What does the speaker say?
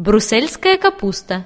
брусельская капуста.